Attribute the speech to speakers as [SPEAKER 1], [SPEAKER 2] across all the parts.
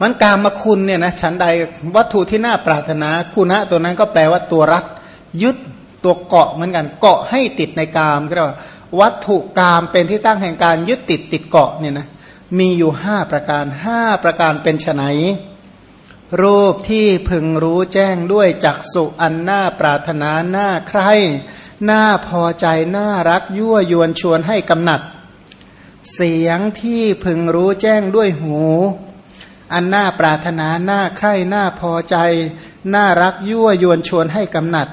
[SPEAKER 1] มันกามคุณเนี่ยนะฉันใดวัตถุที่น่าปรารถนาคุณะตัวนั้นก็แปลว่าตัวรัดยึดตัวเกาะเหมือนกันเกาะให้ติดในกามก็เรียกว่าวัตถุกามเป็นที่ตั้งแห่งการยึดติดติดเกาะเนี่ยนะมีอยู่ห้าประการห้าประการเป็นไฉนรูปที่พึงรู้แจ้งด้วยจักสุอันน่าปรารถนาหน้าใครน่าพอใจน่ารักยั่วยวนชวนให้กำหนัด เสียงที่พึงรู้แจ้งด้วยหู อันน่าปรารถนาหน้าใคร่น่าพอใจ น่ารักยั่วยวนชวนให้กำหนัด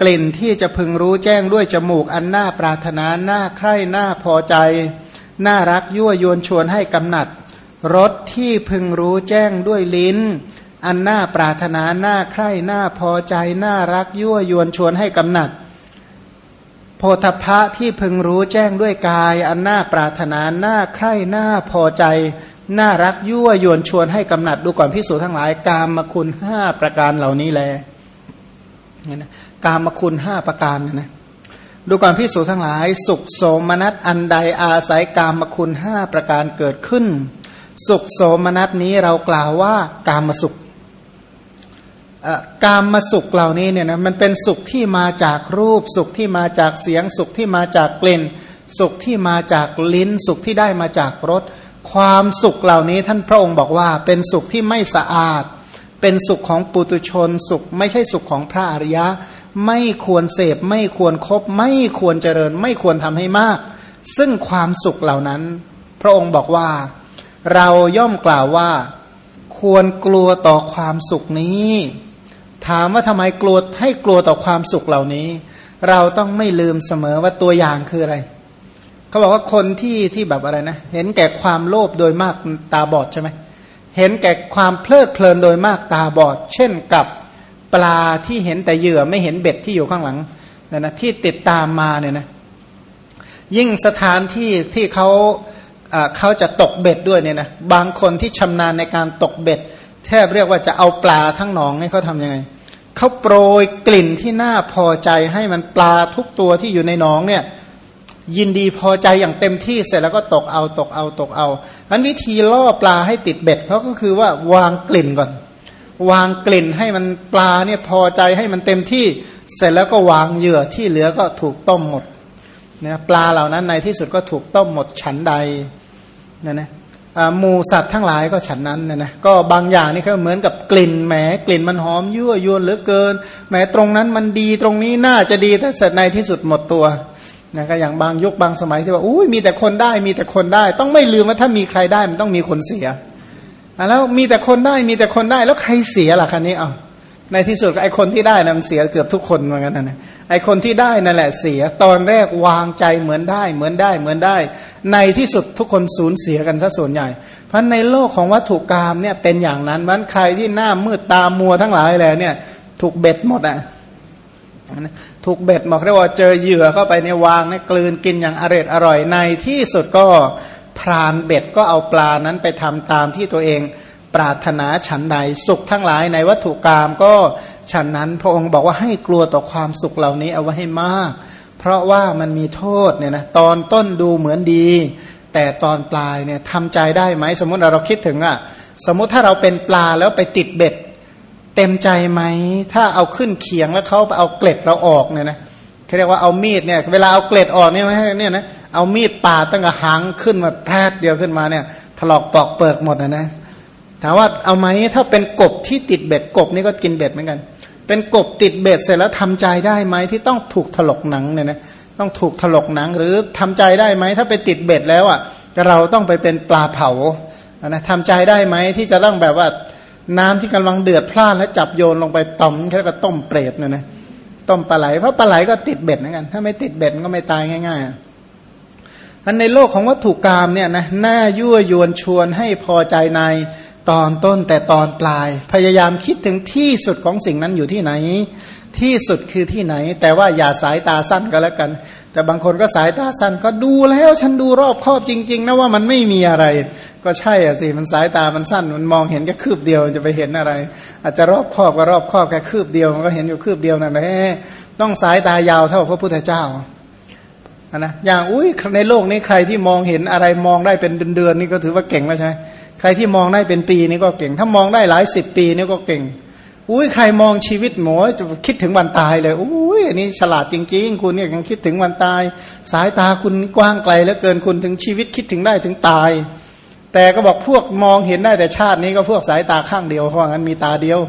[SPEAKER 1] กลิ่นที่จะพึงรู้แจ้งด้วยจมูก อันน่าปรารถนาหน้าใคร่น่าพอใจ น่ารักยั่วยวนชวนให้กำหนัดรสที่พึงรู้แจ้งด้วยลิ้น อันน่าปรารถนาหน้าใคร่หน้าพอใจ น่ารักยั่วยวนชวนให้กำหนัดโพธพะที่พึงรู้แจ้งด้วยกาย อันน่าปรารถนาหน้าใคร่หน้าพอใจ น่ารักยั่วยวนชวนให้กำหนัดดูก่อนพิสูจทั้งหลาย กามมคุณห้าประการเหล่านี้แลเนี่ยนะกามมคุณห้าประการนะดูก่อนพิสูจทั้งหลาย สุขโสมนัสอันใดอาศัยกามมคุณห้าประการเกิดขึ้น สุขโสมนัสนี้เรากล่าวว่ากามสุขกามมาสุขเหล่านี้เนี่ยนะมันเป็นสุขที่มาจากรูป สุขที่มาจากเสียง สุขที่มาจากกลิ่น สุขที่มาจากลิ้น สุขที่ได้มาจากรส ความสุขเหล่านี้ท่านพระองค์บอกว่าเป็นสุขที่ไม่สะอาด เป็นสุขของปุตุชน สุขไม่ใช่สุขของพระอริยะ ไม่ควรเสพไม่ควรครบไม่ควรเจริญ ไม่ควรทำให้มาก ซึ่งความสุขเหล่านั้น พระองค์บอกว่า เราย่อมกล่าวว่า ควรกลัวต่อความสุขนี้ ถามว่าทำไมกลัวให้กลัวต่อความสุขเหล่านี้ เราต้องไม่ลืมเสมอว่าตัวอย่างคืออะไร เขาบอกว่าคนที่ที่แบบอะไรนะ เห็นแก่ความโลภโดยมากตาบอดใช่ไหมเห็นแก่ความเพลิดเพลินโดยมากตาบอด เช่นกับปลาที่เห็นแต่เหยื่อไม่เห็นเบ็ดที่อยู่ข้างหลังนะนะที่ติดตามมาเนี่ยนะยิ่งสถานที่ที่เขาเขาจะตกเบ็ดด้วยเนี่ยนะบางคนที่ชำนาญในการตกเบ็ด แทบเรียกว่าจะเอาปลาทั้งหนองนี่เขาทำยังไงเขาโปรยกลิ่นที่น่าพอใจให้มันปลาทุกตัวที่อยู่ในหนองเนี่ย ยินดีพอใจอย่างเต็มที่เสร็จแล้วก็ตกเอาตกเอาตกเอาอันวิธีล่อปลาให้ติดเบ็ดเขาก็คือว่าวางกลิ่นก่อน วางกลิ่นให้มันปลาเนี่ยพอใจให้มันเต็มที่ เสร็จแล้วก็วางเหยื่อที่เหลือก็ถูกต้มหมดเนี่ยปลาเหล่านั้นในที่สุดก็ถูกต้มหมดฉันใดนะนะหมูสัตว์ทั้งหลายก็ฉันนั้นนะนะก็บางอย่างนี่เขาเหมือนกับกลิ่นแหมกลิ่นมันหอมยั่วยวนเหลือเกินแหมตรงนั้นมันดีตรงนี้น่าจะดีแต่เสร็จในที่สุดหมดตัว นะก็อย่างบางยุคบางสมัยที่ว่าอุ้ยมีแต่คนได้มีแต่คนได้ ต้องไม่ลืมว่าถ้ามีใครได้มันต้องมีคนเสียแล้วมีแต่คนได้มีแต่คนได้แล้วใครเสียล่ะคันนี้เอาในที่สุดไอคนที่ได้นะมันเสียเกือบทุกคนเหมือนกันนะไอคนที่ได้นั่นแหละเสียตอนแรกวางใจเหมือนได้ เหมือนได้เหมือนได้ ในที่สุดทุกคนสูญเสียกันซะส่วนใหญ่ เพราะในโลกของวัตถุกรรมเนี่ยเป็นอย่างนั้นมันใครที่หน้ามืดตามัวทั้งหลายแหละเนี่ย ถูกเบ็ดหมดอะ ถูกเบ็ดบอกเรียกว่าเจอเหยื่อเข้าไปในวางเนี่ยกลืนกินอย่างอร่อยอร่อยในที่สุดก็พรานเบ็ดก็เอาปลานั้นไปทำตามที่ตัวเองปรารถนาฉันใดสุขทั้งหลายในวัตถุกรรมก็ฉันนั้นพระองค์บอกว่าให้กลัวต่อความสุขเหล่านี้เอาไว้ให้มาก เพราะว่ามันมีโทษเนี่ยนะตอนต้นดูเหมือนดี แต่ตอนปลายเนี่ยทำใจได้ไหมสมมติเราเราคิดถึงอะสมมติถ้าเราเป็นปลาแล้วไปติดเบ็ด เต็มใจไหม ถ้าเอาขึ้นเขียงแล้วเขาเอาเกล็ดเราออกเนี่ยนะเขาเรียกว่าเอามีดเนี่ย เวลาเอาเกล็ดออกเนี่ยเนี่ยนะเอามีดปาดตั้งแต่หางขึ้นมาแพรดเดียวขึ้นมาเนี่ย ถลอกปอกเปิกหมดนะนะถามว่าเอาไหมถ้าเป็นกบที่ติดเบ็ดกบนี่ก็กินเบ็ดเหมือนกัน เป็นกบติดเบ็ดเสร็จแล้วทำใจได้ไหมที่ต้องถูกถลกหนังเนี่ยนะต้องถูกถลกหนังหรือทำใจได้ไหมถ้าไปติดเบ็ดแล้วอะเราต้องไปเป็นปลาเผานะทำใจได้ไหมที่จะต้องแบบว่า น้ำที่กำลังเดือดพล่านแล้วจับโยนลงไปต้มแค่ก็ต้มเปรตเนี่ยนะต้มปลาไหลเพราะปลาไหลก็ติดเบ็ดเหมือนกันถ้าไม่ติดเบ็ดก็ไม่ตายง่ายๆอันในโลกของวัตถุกรรมเนี่ยนะน่ายั่วยวนชวนให้พอใจในตอนต้นแต่ตอนปลาย พยายามคิดถึงที่สุดของสิ่งนั้นอยู่ที่ไหน ที่สุดคือที่ไหน แต่ว่าอย่าสายตาสั้นก็แล้วกัน แต่บางคนก็สายตาสั้นก็ดูแล้วฉันดูรอบครอบจริง ๆ นะว่ามันไม่มีอะไร ก็ใช่อะสิมันสายตามันสั้นมันมองเห็นแค่คืบเดียวจะไปเห็นอะไร อาจจะรอบครอบก็รอบครอบแค่คืบเดียวมันก็เห็นอยู่คืบเดียวนั่นแหละต้องสายตายาวเท่าพระพุทธเจ้านะอย่างอุ้ยในโลกนี้ใครที่มองเห็นอะไรมองได้เป็นเดือนๆนี่ก็ถือว่าเก่งแล้วใช่ไหมใครที่มองได้เป็นปีนี่ก็เก่ง ถ้ามองได้หลายสิบปีนี่ก็เก่งอุ้ยใครมองชีวิตหมอจะคิดถึงวันตายเลยอุ้ยอันนี้ฉลาดจริง ๆ คุณเนี่ยยังคิดถึงวันตาย สายตาคุณกว้างไกลเหลือเกินคุณถึงชีวิตคิดถึงได้ถึงตาย แต่ก็บอกพวกมองเห็นได้แต่ชาตินี้ก็พวกสายตาข้างเดียวเพราะงั้นมีตาเดียว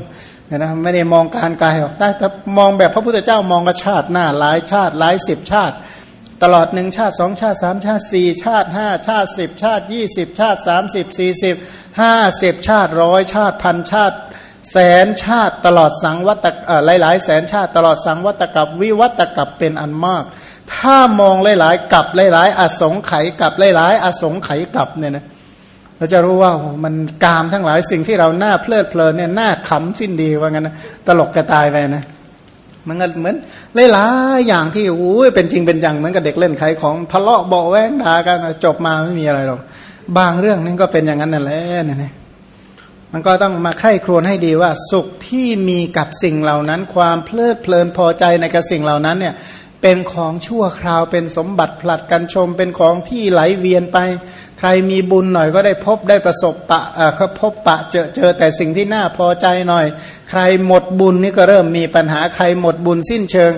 [SPEAKER 1] นะไม่ได้มองการไกลหรอกแต่ถ้ามองแบบพระพุทธเจ้ามองกระชาติหน้าหลายชาติหลายสิบชาติ ตลอดหนึ่งชาติสองชาติสามชาติสี่ชาติห้าชาติสิบชาติยี่สิบชาติสามสิบสี่สิบห้าสิบชาติร้อยชาติพันชาติแสนชาติตลอดสังวัตหลายหลายแสนชาติตลอดสังวัตกับวิวัตกับเป็นอันมาก ถ้ามองหลายๆกับหลายๆอสงไขยกับหลายๆอสงไขยกับเนี่ยนะ เราจะรู้ว่ามันกามทั้งหลายสิ่งที่เราหน้าเพลิดเพลินเนี่ยหน้าขำสิ้นดีว่างั้นนะตลกกระตายไปนะมันก็เหมือนหลายๆอย่างที่โอ้ยเป็นจริงเป็นจังเหมือนกับเด็กเล่นขของทะเลาะเบาแวงด่ากันจบมาไม่มีอะไรหรอกบางเรื่องนี่ก็เป็นอย่างนั้นนั่นแหละเนี่ยมันก็ต้องมาไข้ครวญให้ดีว่า สุขที่มีกับสิ่งเหล่านั้น ความเพลิดเพลินพอใจในกับสิ่งเหล่านั้นเนี่ย เป็นของชั่วคราวเป็นสมบัติผลัดกันชมเป็นของที่ไหลเวียนไป รมีบุญหน่อยก็ได้พบได้ประสบปะเอ่อพบปะเจอเจอแต่สิ่งที่น่าพอใจหน่อย ใครหมดบุญนี่ก็เริ่มมีปัญหาใครหมดบุญสิ้นเชิง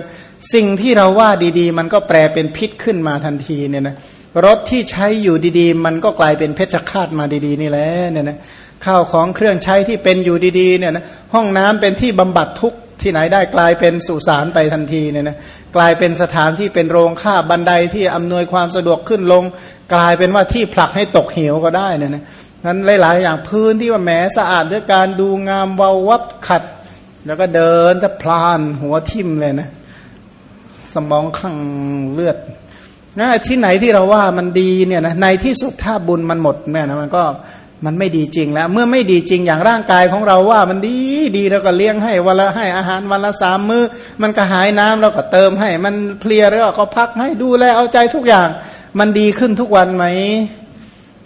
[SPEAKER 1] สิ่งที่เราว่าดีๆ มันก็แปลเป็นพิษขึ้นมาทันทีเนี่ยนะรถที่ใช้อยู่ดีๆ มันก็กลายเป็นเพชฌฆาตมาดีๆ นี่แหละเนี่ยนะข้าวของเครื่องใช้ที่เป็นอยู่ดีๆเนี่ยนะห้องน้ำเป็นที่บำบัดทุกข์ที่ไหนได้กลายเป็นสุสานไปทันทีเนี่ยนะกลายเป็นสถานที่เป็นโรงฆ่าบันไดที่อำนวยความสะดวกขึ้นลง กลายเป็นว่าที่ผลักให้ตกเหวก็ได้นี่นะนั้นหลาย ๆ อย่างพื้นที่ว่าแหมสะอาดด้วยการดูงามเวาวับขัด แล้วก็เดินจะพลานหัวทิ่มเลยนะ สมองขังเลือดนะที่ไหนที่เราว่ามันดีเนี่ยนะในที่สุดถ้าบุญมันหมดแม่นะมันก็ มันไม่ดีจริงแล้ว เมื่อไม่ดีจริงอย่างร่างกายของเราว่ามันดีดีเราก็เลี้ยงให้วันละให้อาหารวันละสามมือ้อ มันก็หายน้ำเราก็เติมให้ มันเพลียแล้วก็พักให้ดูแลเอาใจทุกอย่าง มันดีขึ้นทุกวันไหม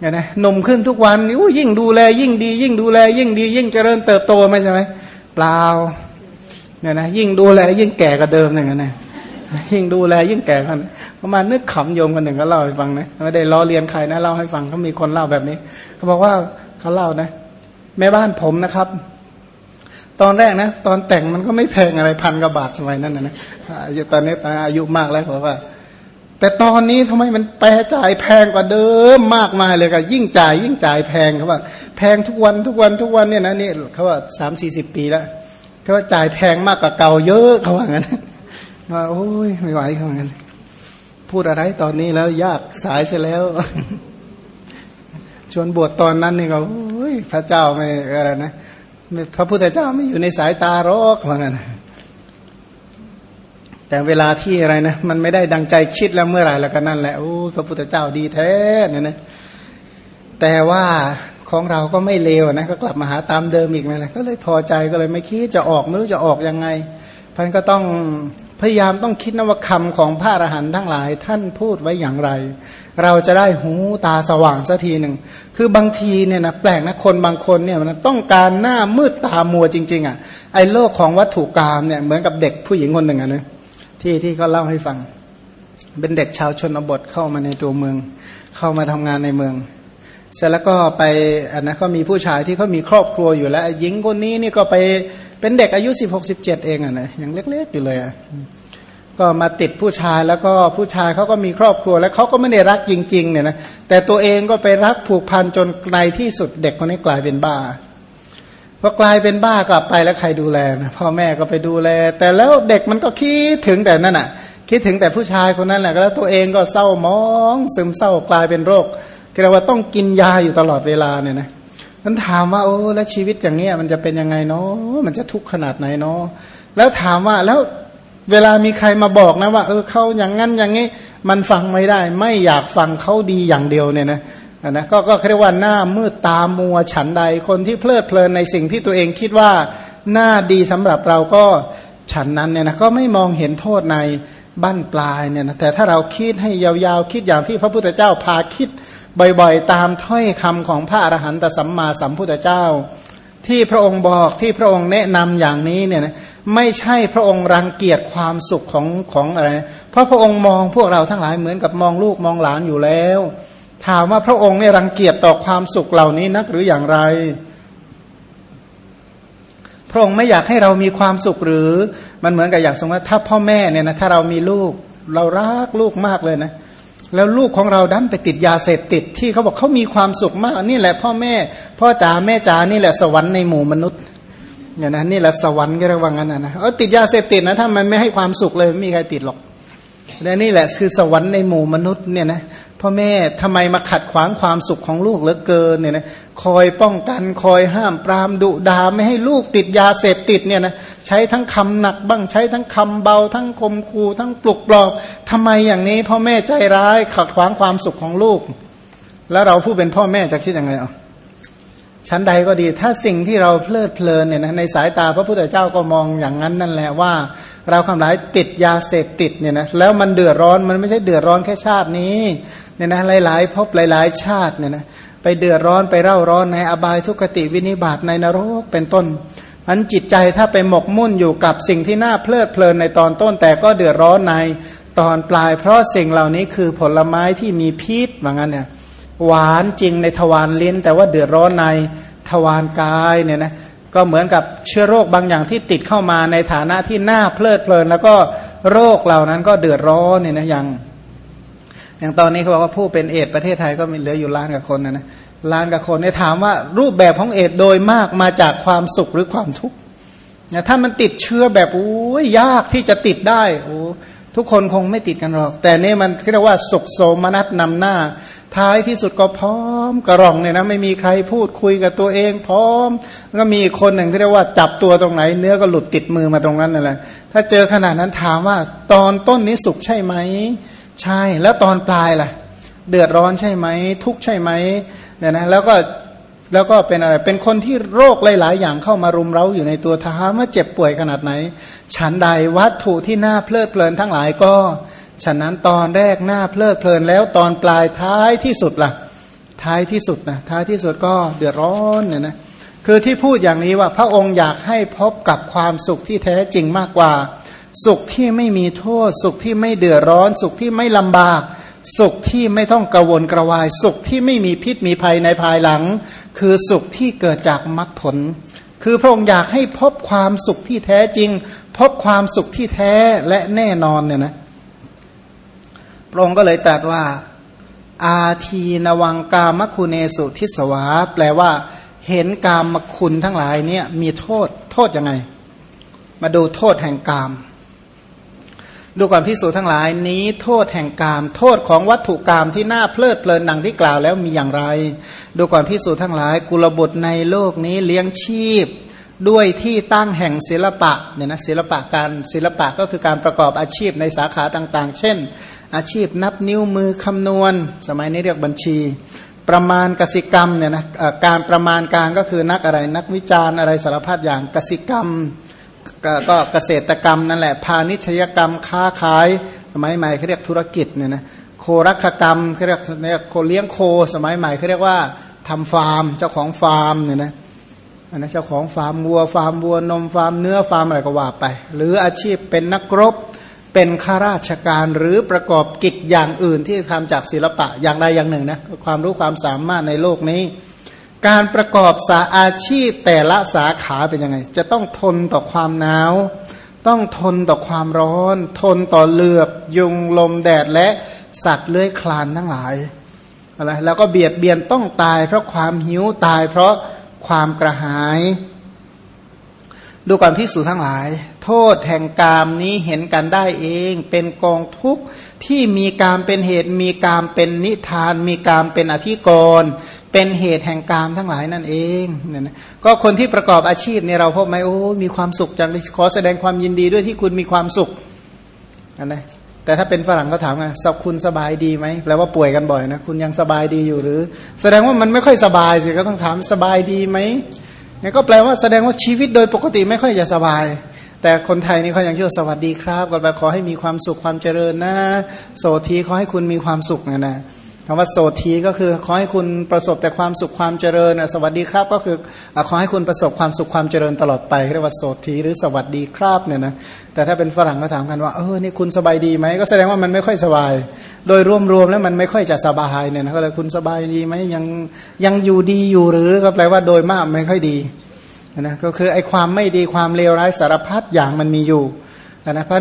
[SPEAKER 1] เนี่ยนะนมขึ้นทุกวันอู้ยิ่งดูแล ยิ่งดี ยิ่งดูแล ยิ่งดี ยิ่งเจริญเติบโตไม่ใช่ไหมเปล่าเนี่ยนะยิ่งดูแล ยิ่งแก่กว่าเดิมอย่างนั้นนะยิ่งดูแลยิ่งแก่กัน ประมาณนึกขำโยมกันหนึ่งก็เล่าให้ฟังนะไม่ได้ล้อเลียนใครนะเล่าให้ฟังเขามีคนเล่าแบบนี้เขาบอกว่าเขาเล่านะ แม่บ้านผมนะครับ ตอนแรกนะ ตอนแต่งมันก็ไม่แพงอะไรพันกว่าบาทสมัยนั้นนะนะตอนนี้ตอนอายุมากแล้วเขาว่า แต่ตอนนี้ทำไมมันแปรจ่ายแพงกว่าเดิมมากมายเลยก็ยิ่งจ่าย ยิ่งจ่ายแพงเขาว่าแพงทุกวันทุกวันทุกวันเนี่ยนะนี่เขาว่าสามสี่สิบปีแล้วเขาว่าจ่ายแพงมากกว่าเก่าเยอะเขาว่างั้นว่าโอ้ยไม่ไหวเขาว่างั้น พูดอะไรตอนนี้แล้วยากสายเสียแล้ว ชวนบวชตอนนั้นนี่ก็พระเจ้าไม่อะไรนะพระพุทธเจ้าไม่อยู่ในสายตารอกเหมือนกันแต่เวลาที่อะไรนะมันไม่ได้ดังใจคิดแล้วเมื่อไหร่แล้วก็นั่นแหละโอ้พระพุทธเจ้าดีแท้เนี่ยนะแต่ว่าของเราก็ไม่เลวนะก็กลับมาหาตามเดิมอีกนั่นแหละก็เลยพอใจก็เลยไม่คิดจะออกไม่รู้จะออกยังไงพันก็ต้อง พยายามต้องคิดนะว่าคำของพระอรหันต์ทั้งหลาย ท่านพูดไว้อย่างไร เราจะได้หูตาสว่างสักทีหนึ่ง คือบางทีเนี่ยนะแปลกนะคนบางคนเนี่ยมันต้องการหน้ามืดตามัวจริง ๆอะไอ้โลกของวัตถุกรรมเนี่ยเหมือนกับเด็กผู้หญิงคนหนึ่งอะนะที่ที่เขาเล่าให้ฟัง เป็นเด็กชาวชนบทเข้ามาในตัวเมือง เข้ามาทำงานในเมือง เสร็จแล้วก็ไปอันนะก็มีผู้ชายที่เขามีครอบครัวอยู่แล้วหญิงคนนี้นี่ก็ไป เป็นเด็กอายุสิบหกสิบเจ็ดเองอะนะยังเล็กๆอยู่เลยอะก็มาติดผู้ชายแล้วก็ผู้ชายเขาก็มีครอบครัว แล้วเขาก็ไม่ได้รักจริง ๆ เนี่ยนะแต่ตัวเองก็ไปรักผูกพันจนในที่สุดเด็กคนนี้กลายเป็นบ้าพอกลายเป็นบ้ากลับไปแล้วใครดูแลนะพ่อแม่ก็ไปดูแล แต่แล้วเด็กมันก็คิดถึงแต่นั่นอะ คิดถึงแต่ผู้ชายคนนั้นแหละแล้วตัวเองก็เศร้ามอง ซึมเศร้ากลายเป็นโรคเรียกว่าต้องกินยาอยู่ตลอดเวลาเนี่ยนะ นั้นถามว่าโอ้แล้วชีวิตอย่างเนี้ยมันจะเป็นยังไงเนาะมันจะทุกข์ขนาดไหนเนาะแล้วถามว่าแล้วเวลามีใครมาบอกนะว่าเออเขาอย่างนั้นอย่างนี้ มันฟังไม่ได้ ไม่อยากฟังเขาดีอย่างเดียวเนี่ยนะนะก็ก็เรียกว่าหน้ามืดตามัวฉันใดคนที่เพลิดเพลินในสิ่งที่ตัวเองคิดว่าหน้าดีสำหรับเราก็ฉันนั้นเนี่ยนะก็ไม่มองเห็นโทษในบั้นปลายเนี่ยนะแต่ถ้าเราคิดให้ยาวๆคิดอย่างที่พระพุทธเจ้าพาคิด บ่อยๆ ตามถ้อยคำของพระอรหันตสัมมาสัมพุทธเจ้า ที่พระองค์บอกที่พระองค์แนะนำอย่างนี้เนี่ยนะไม่ใช่พระองค์รังเกียจความสุขของของอะไร เพราะพระองค์มองพวกเราทั้งหลายเหมือนกับมองลูกมองหลานอยู่แล้วถถามว่าพระองค์เนี่ยรังเกียจต่อความสุขเหล่านี้นักหรืออย่างไรพระองค์ไม่อยากให้เรามีความสุขหรือมันเหมือนกับอย่างสมมติถ้าพ่อแม่เนี่ยนะถ้าเรามีลูก เรารักลูกมากเลยนะ แล้วลูกของเราดันไปติดยาเสพติดที่เขาบอกเขามีความสุขมากนี่แหละพ่อแม่ พ่อจ๋าแม่จ๋านี่แหละสวรรค์ในหมู่มนุษย์เนี่ยนะนี่แหละสวรรค์ก็เรียกว่างั้นนะนะเออติดยาเสพติดนะถ้ามันไม่ให้ความสุขเลยไม่มีใครติดหรอกและนี่แหละคือสวรรค์ในหมู่มนุษย์เนี่ยนะ พ่อแม่ทำไมมาขัดขวางความสุขของลูกเหลือเกินเนี่ยนะคอยป้องกันคอยห้ามปรามดุดาไม่ให้ลูกติดยาเสพติดเนี่ยนะใช้ทั้งคำหนักบ้างใช้ทั้งคำเบา ทั้งคมคูทั้งปลุกปลอบทำไมอย่างนี้พ่อแม่ใจร้ายขัดขวางความสุขของลูก แล้วเราผู้เป็นพ่อแม่จะคิดยังไงอะชั้นใดก็ดีถ้าสิ่งที่เราเพลิดเพลินเนี่ยนะในสายตาพระพุทธเจ้าก็มองอย่างนั้นนั่นแหละว่า เราคำหลายติดยาเสพติดเนี่ยนะแล้วมันเดือดร้อนมันไม่ใช่เดือดร้อนแค่ชาตินี้ เนี่ยนะหลายๆพบหลาย ๆ ชาติเนี่ยนะไปเดือดร้อนไปเร่าร้อนในอบายทุกขติวินิบาตในนรกเป็นต้นอันจิตใจถ้าไปหมกมุ่นอยู่กับสิ่งที่น่าเพลิดเพลินในตอนต้นแต่ก็เดือดร้อนในตอนปลาย เพราะสิ่งเหล่านี้คือผลไม้ที่มีพิษว่างั้นเนี่ยหวานจริงในทวารลิ้น แต่ว่าเดือดร้อนในทวารกายเนี่ยนะก็เหมือนกับเชื้อโรคบางอย่างที่ติดเข้ามาในฐานะที่น่าเพลิดเพลิน แล้วก็โรคเหล่านั้นก็เดือดร้อนเนี่ยนะอย่าง อย่างตอนนี้เขาบอกว่าผู้เป็นเอดประเทศไทยก็มีเหลืออยู่ล้านกับคนนะนะล้านกับคนเนี่ยถามว่ารูปแบบของเอดโดยมากมาจากความสุขหรือความทุกข์เนี่ยถ้ามันติดเชื้อแบบโอ้ยยากที่จะติดได้โอ้ทุกคนคงไม่ติดกันหรอก แต่นี่มันเรียกว่าสุขโสมนัสนำหน้า ท้ายที่สุดก็พร้อมกระรองเนี่ยนะไม่มีใครพูดคุยกับตัวเองพร้อม ก็มีคนหนึ่งที่เรียกว่าจับตัวตรงไหน เนื้อก็หลุดติดมือมาตรงนั้นนั่นแหละถ้าเจอขนาดนั้นถามว่าตอนต้นนี้สุขใช่ไหม ใช่แล้วตอนปลายล่ะ เดือดร้อนใช่ไหม ทุกข์ใช่ไหมเนี่ยนะแล้วก็แล้วก็เป็นอะไร เป็นคนที่โรคหลาย ๆ อย่างเข้ามารุมเร้าอยู่ในตัวท้าว่าเจ็บป่วยขนาดไหน ฉันใดวัตถุที่น่าเพลิดเพลินทั้งหลายก็ ฉะนั้นตอนแรกหน้าเพลิดเพลินแล้วตอนปลายท้ายที่สุดล่ะ ท้ายที่สุดนะท้ายที่สุดก็เดือดร้อนเนี่ยนะคือที่พูดอย่างนี้ว่าพระองค์อยากให้พบกับความสุขที่แท้จริงมากกว่า สุขที่ไม่มีโทษ สุขที่ไม่เดือดร้อน สุขที่ไม่ลำบาก สุขที่ไม่ต้องกระวนกระวาย สุขที่ไม่มีพิษมีภัยในภายหลัง คือสุขที่เกิดจากมรรคผล คือพระองค์อยากให้พบความสุขที่แท้จริง พบความสุขที่แท้และแน่นอนเนี่ยนะพระองค์ก็เลยตรัสว่า อาทีนวังกามคุเนสุทิสวา แปลว่า เห็นกามคุณทั้งหลายเนี่ยมีโทษโทษยังไง มาดูโทษแห่งกาม ดูก่อนพิสูจทั้งหลายนี้โทษแห่งกาม โทษของวัตถุกรรมที่น่าเพลิดเพลินดังที่กล่าวแล้วมีอย่างไร ดูก่อนพิสูจทั้งหลาย กุลบุตรในโลกนี้เลี้ยงชีพ ด้วยที่ตั้งแห่งศิลปะเนี่ยนะศิลปะการศิลปะก็คือการประกอบอาชีพในสาขาต่างๆ เช่น อาชีพนับนิ้วมือคำนวณ สมัยนี้เรียกบัญชี ประมาณกสิกรรมเนี่ยนะการประมาณการก็คือนักอะไรนักวิจารณ์อะไรสารพัดอย่างกสิกรรม ก็เกษตรกรรมนั่นแหละพาณิชยกรรมค้าขาย สมัยใหม่เขาเรียกธุรกิจเนี่ยนะโครักขกรรมเขาเรียกเนี่ยโคเลี้ยงโค สมัยใหม่เขาเรียกว่าทำฟาร์ม เจ้าของฟาร์มเนี่ยนะอันนั้นเจ้าของฟาร์มวัวฟาร์มวัวนมฟาร์มเนื้อฟาร์มอะไรก็ว่าไป หรืออาชีพเป็นนักรบเป็นข้าราชการหรือประกอบกิจอย่างอื่นที่ทำจากศิลปะอย่างใดอย่างหนึ่งนะความรู้ความสามารถในโลกนี้ การประกอบสัมมาอาชีพแต่ละสาขาเป็นยังไง จะต้องทนต่อความหนาว ต้องทนต่อความร้อน ทนต่อเหลือบ ยุงลมแดดและสัตว์เลื้อยคลานทั้งหลายอะไรแล้วก็เบียดเบียนต้องตาย เพราะความหิวตายเพราะความกระหาย ดูก่อนพิสูจทั้งหลาย โทษแห่งกามนี้เห็นกันได้เอง เป็นกองทุกข์ ที่มีกามเป็นเหตุมีกามเป็นนิทาน มีกามเป็นอธิกรณ์เป็นเหตุแห่งกามทั้งหลายนั่นเองเนี่ยนะก็คนที่ประกอบอาชีพเนี่ยเราพบไหมโอ้มีความสุขจังขอแสดงความยินดีด้วยที่คุณมีความสุขนะแต่ถ้าเป็นฝรั่งก็ถามไงสับคุณสบายดีไหมแปลว่าป่วยกันบ่อยนะคุณยังสบายดีอยู่หรือ แสดงว่ามันไม่ค่อยสบายสิก็ต้องถามสบายดีไหมเนี่ยก็แปลว่าแสดงว่าชีวิตโดยปกติไม่ค่อยจะสบาย แต่คนไทยนี่เขายังเชื่อสวัสดีครับก็แปลขอให้มีความสุขความเจริญนะ โสทีขอให้คุณมีความสุขนะนะคำว่าโสทีก็คือขอให้คุณประสบแต่ความสุขความเจริญสวัสดีครับก็คือขอให้คุณประสบความสุขความเจริญตลอดไปเรียกว่าโสทีหรือสวัสดีครับเนี่ยนะแต่ถ้าเป็นฝรั่งก็ถามกันว่าเออนี่คุณสบายดีไหมก็แสดงว่ามันไม่ค่อยสบาย โดยรวมๆแล้วมันไม่ค่อยจะสบายเนี่ยนะก็เลยคุณสบายดีไหมยังยังอยู่ดีอยู่หรือก็แปลว่าโดยมากไม่ค่อยดี นะก็คือไอ้ความไม่ดีความเลวร้ายสารพัดอย่างมันมีอยู่นะเพราะ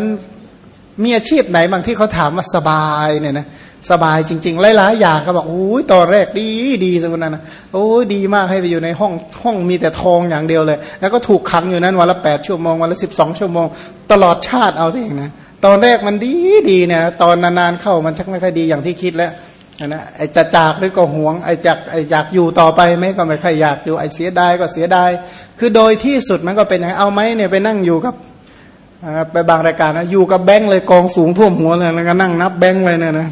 [SPEAKER 1] มีอาชีพไหนบางที่เขาถามว่าสบายเนี่ยนะสบายจริง ๆ หลายๆอย่างก็บอกโอ้ยตอนแรกดีดีสักนั้นนะโอ้ยดีมากให้ไปอยู่ในห้องห้องมีแต่ทองอย่างเดียวเลย แล้วก็ถูกขังอยู่นั้นวันละแปดชั่วโมงวันละสิบสองชั่วโมง ตลอดชาติเอาสินะตอนแรกมันดีดีเนี่ยตอนนานๆเข้ามันชักไม่ค่อยดีอย่างที่คิดแล้ว นะไอ้จะจากหรือก็ห่วงไอ้จากไอ้อยากอยู่ต่อไปไหมก็ไม่ค่อยอยากอยู่ไอ้เสียดายก็เสียดายคือโดยที่สุดมันก็เป็นอย่างเอาไหมเนี่ยไปนั่งอยู่กับไปบางรายการนะอยู่กับแบงค์เลยกองสูงท่วมหัวเลยแล้วก็นั่งนับแบงค์เลยเนี่ยนะ